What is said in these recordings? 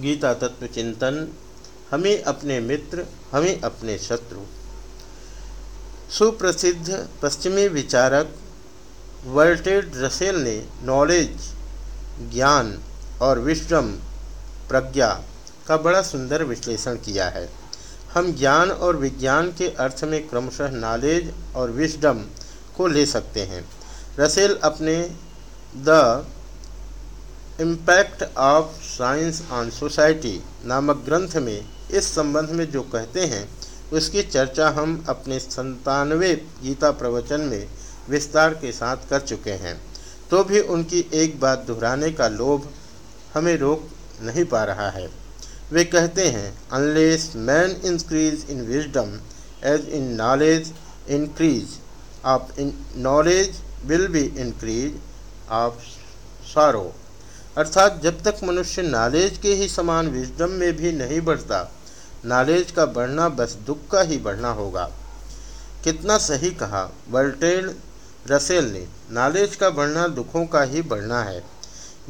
गीता तत्व चिंतन, हमें अपने मित्र, हमें अपने शत्रु। सुप्रसिद्ध पश्चिमी विचारक वर्टेड रसेल ने नॉलेज, ज्ञान और विश्रम प्रज्ञा का बड़ा सुंदर विश्लेषण किया है। हम ज्ञान और विज्ञान के अर्थ में क्रमशः नॉलेज और विस्डम को ले सकते हैं। रसेल अपने the impact of science on society नामक ग्रंथ में इस संबंध में जो कहते हैं, उसकी चर्चा हम अपने संतानवे गीता प्रवचन में विस्तार के साथ कर चुके हैं। तो भी उनकी एक बात दोहराने का लोभ हमें रोक नहीं पा रहा है। वे कहते हैं unless man increase in wisdom as in knowledge increase of in knowledge will be increase of sorrow अर्थात जब तक मनुष्य नॉलेज के ही समान विजडम में भी नहीं बढ़ता, नॉलेज का बढ़ना बस दुख का ही बढ़ना होगा। कितना सही कहा वर्टेल रसेल ने, नॉलेज का बढ़ना दुखों का ही बढ़ना है।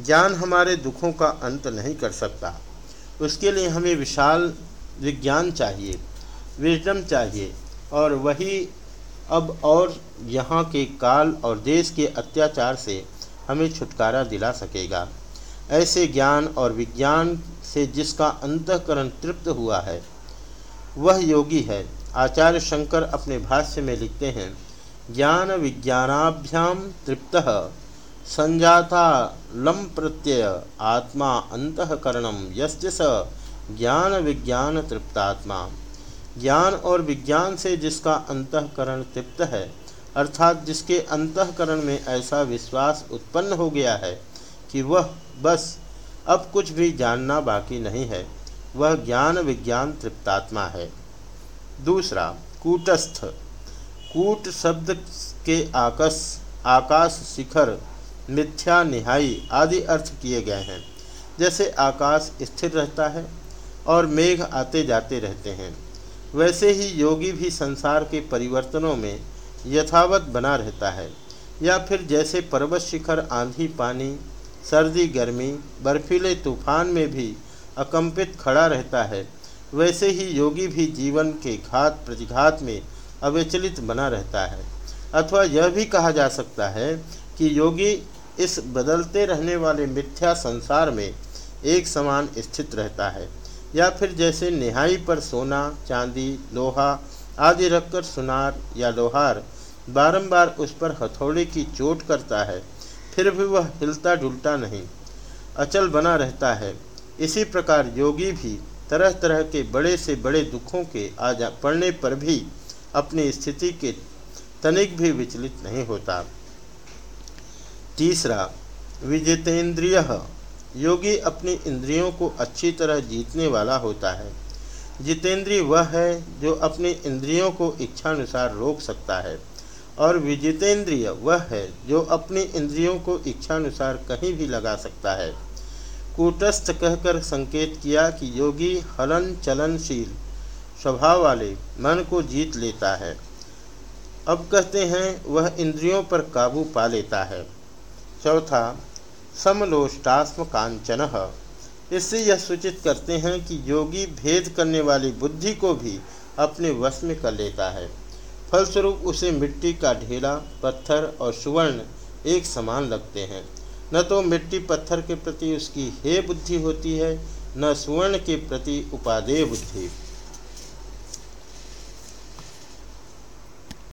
ज्ञान हमारे दुखों का अंत नहीं कर सकता। उसके लिए हमें विशाल विज्ञान चाहिए, विजडम चाहिए, और वही अब और यहाँ के काल और देश के अत्याचार से हमें छुटकारा दिला सकेगा। ऐसे ज्ञान और विज्ञान से जिसका अंतकरण तृप्त हुआ है, वह योगी है। आचार्य शंकर अपने भाष्य में लिखते हैं, ज्ञान विज्ञानाभ्याम तृप्त, संजाता लम प्रत्यय, आत्मा अंतकरणम यश्च स, ज्ञान विज्ञान तृप्तात्मा। ज्ञान और विज्ञान से जिसका अंतकरण तृप्त है, अर्थात जिसके अंतकरण में ऐसा विश्वास उत्पन्न हो गया है कि वह बस अब कुछ भी जानना बाकी नहीं है। वह ज्ञान विज्ञान तृप्तात्मा है। दूसरा, कूटस्थ। कूट शब्द के आकाश आकाश शिखर, मिथ्या निहाई आदि अर्थ किए गए हैं। जैसे आकाश स्थिर रहता है और मेघ आते जाते रहते हैं, वैसे ही योगी भी संसार के परिवर्तनों में यथावत बना रहता है। या फिर जैसे पर्वत शिखर आंधी पानी सर्दी, गर्मी, बर्फीले तूफ़ान में भी अकंपित खड़ा रहता है। वैसे ही योगी भी जीवन के घात प्रतिघात में अविचलित बना रहता है। अथवा यह भी कहा जा सकता है कि योगी इस बदलते रहने वाले मिथ्या संसार में एक समान स्थित रहता है। या फिर जैसे निहाई पर सोना, चांदी, लोहा आदि रखकर सुनार या लोहार बारंबार उस पर हथौड़े की चोट करता है फिर भी वह हिलता डुलता नहीं। अचल बना रहता है। इसी प्रकार योगी भी तरह तरह के बड़े से बड़े दुखों के आ जा पड़ने पर भी अपनी स्थिति के तनिक भी विचलित नहीं होता। तीसरा, विजितेंद्रिय। योगी अपनी इंद्रियों को अच्छी तरह जीतने वाला होता है। जितेंद्रिय वह है जो अपनी इंद्रियों को इच्छानुसार रोक सकता है। और विजितेंद्रिय वह है जो अपनी इंद्रियों को इच्छानुसार कहीं भी लगा सकता है। कूटस्थ कहकर संकेत किया कि योगी हलन चलनशील स्वभाव वाले मन को जीत लेता है। अब कहते हैं, वह इंद्रियों पर काबू पा लेता है। चौथा, समलोष्टास्म कांचन। इससे यह सूचित करते हैं कि योगी भेद करने वाली बुद्धि को भी अपने वश में कर लेता है। फलस्वरूप उसे मिट्टी का ढेला, पत्थर और सुवर्ण एक समान लगते हैं। न तो मिट्टी पत्थर के प्रति उसकी हे बुद्धि होती है, न सुवर्ण के प्रति उपादेय बुद्धि।